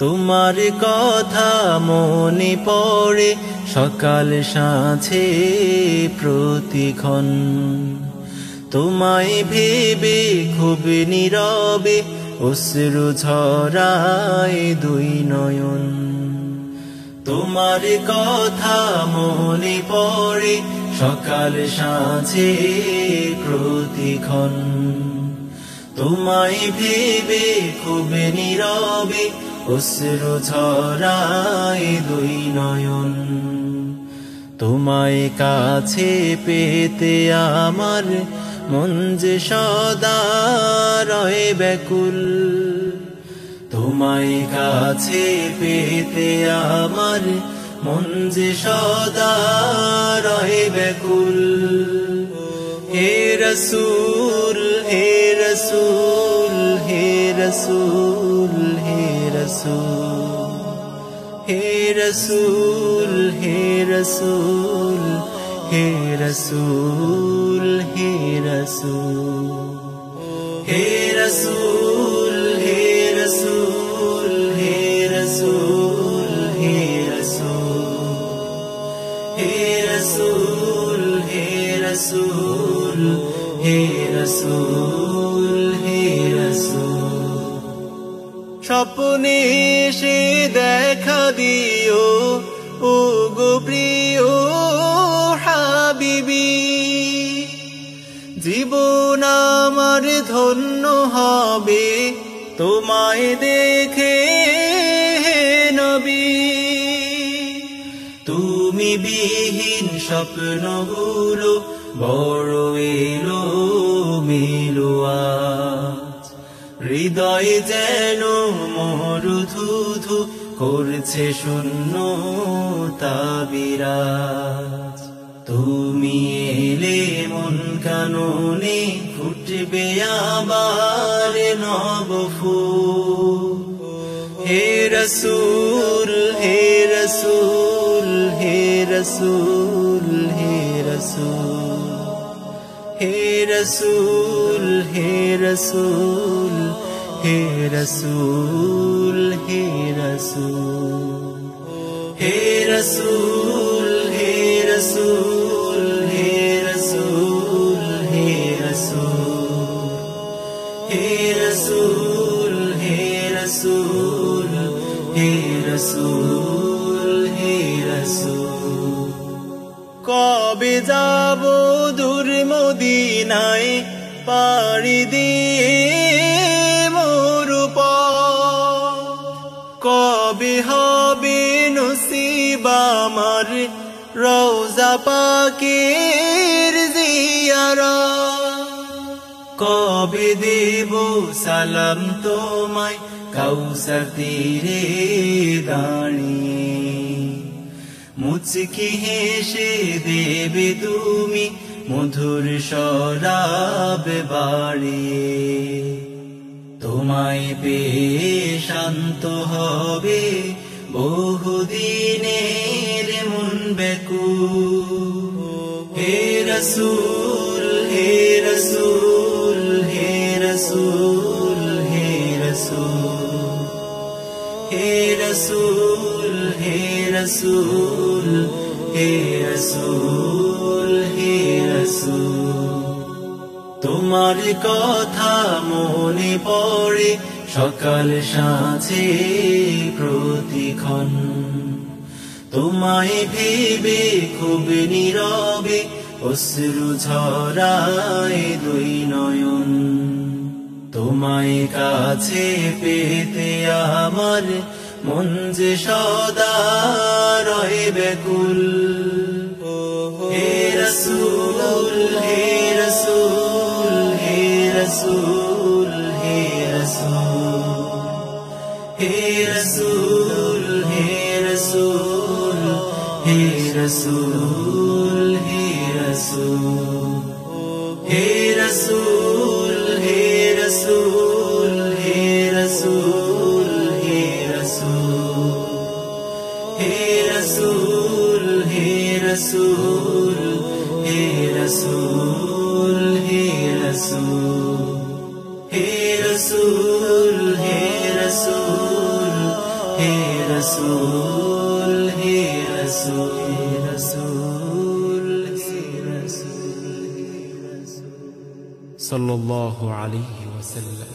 তোমার কথা মনে পড়ে সকাল সাঁঝে প্রতিক্ষণ। তোমায় ভেবে খুব নীরবে অশ্রু ঝরায় দুই নয়ন। তোমার কথা মনে পড়ে সকাল সাঁঝে প্রতিক্ষণ। তোমায় ভেবে খুব নীরবে অশ্রু ঝরায় দুই নয়ন। তোমায় কাছে পেতে আমার মন যে সদা রয়ে ব্যাকুল। তোমায় কাছে পেতে আমার মন যে সদা রয়ে ব্যাকুল। হে রসুল, হে রসুল হে রসুল হে রসুল হে রসুল হে রসুল হে রসুল হে রসুল হে রসুল হে রসুল হে রসুল হে রসুল হে রসুল হে রসুল হে রসুল হে রসুল। স্বপ্নে সে দেখা দিও ও গো প্রিয় হাবিবি। জীবন আমার ধন্য হবে, তোমায় দেখে নবী। তুমি বিহীন স্বপ্নগুলো বড় হৃদয় যেন মরুধুধু করছে শূন্য তাবিরাজ। তুমি এলে মন কাননে ফুটবে আবার নবফু হে রসুল হে রসুল হে রসুল হে রসুল। হে রসুল হে রসুল হে রসুল হে রসুল হে রসুল হে রসুল হে রসুল হে রসুল হে রসুল হে রসুল হে রসুল হে রসুল। কবে যাব দূর মদিনায় পাড়ি দিয়ে? হবে নসিব আমার রোজা পাকের জিয়ারা। কবে দেব সালাম তোমায় কাউসার তীরে দাঁড়িয়ে মুচকি হেসে দেবে তুমি মধুর শরাব বাড়িয়ে তোমায় পেয়ে শান্ত হবে বহুদিনের মন বেকু। হে রসুল হে রসুল হে রসুল হে রসুল। হে রসুল হে রসুল হে রসুল হে রসুল। তোমার কথা মনে পড়ে সকাল সাঁঝে প্রতিক্ষণ। তোমায় ভেবে খুব নীরবে অশ্রু ঝরায় দুই নয়ন। তোমায় কাছে পেতে আমার মন যে সদা রয়ে ব্যাকুল হে রসুল হে রসুল। হে রসুল হে রসুল হে রসুল হে রসুল হে রসুল হে রসুল হে রসুল হে রসুল হে রসুল হে রসুল হে রসুল হে রসুল হে রসুল হে رسول هي رسول هي رسول هي رسول رسول. صلى الله عليه وسلم.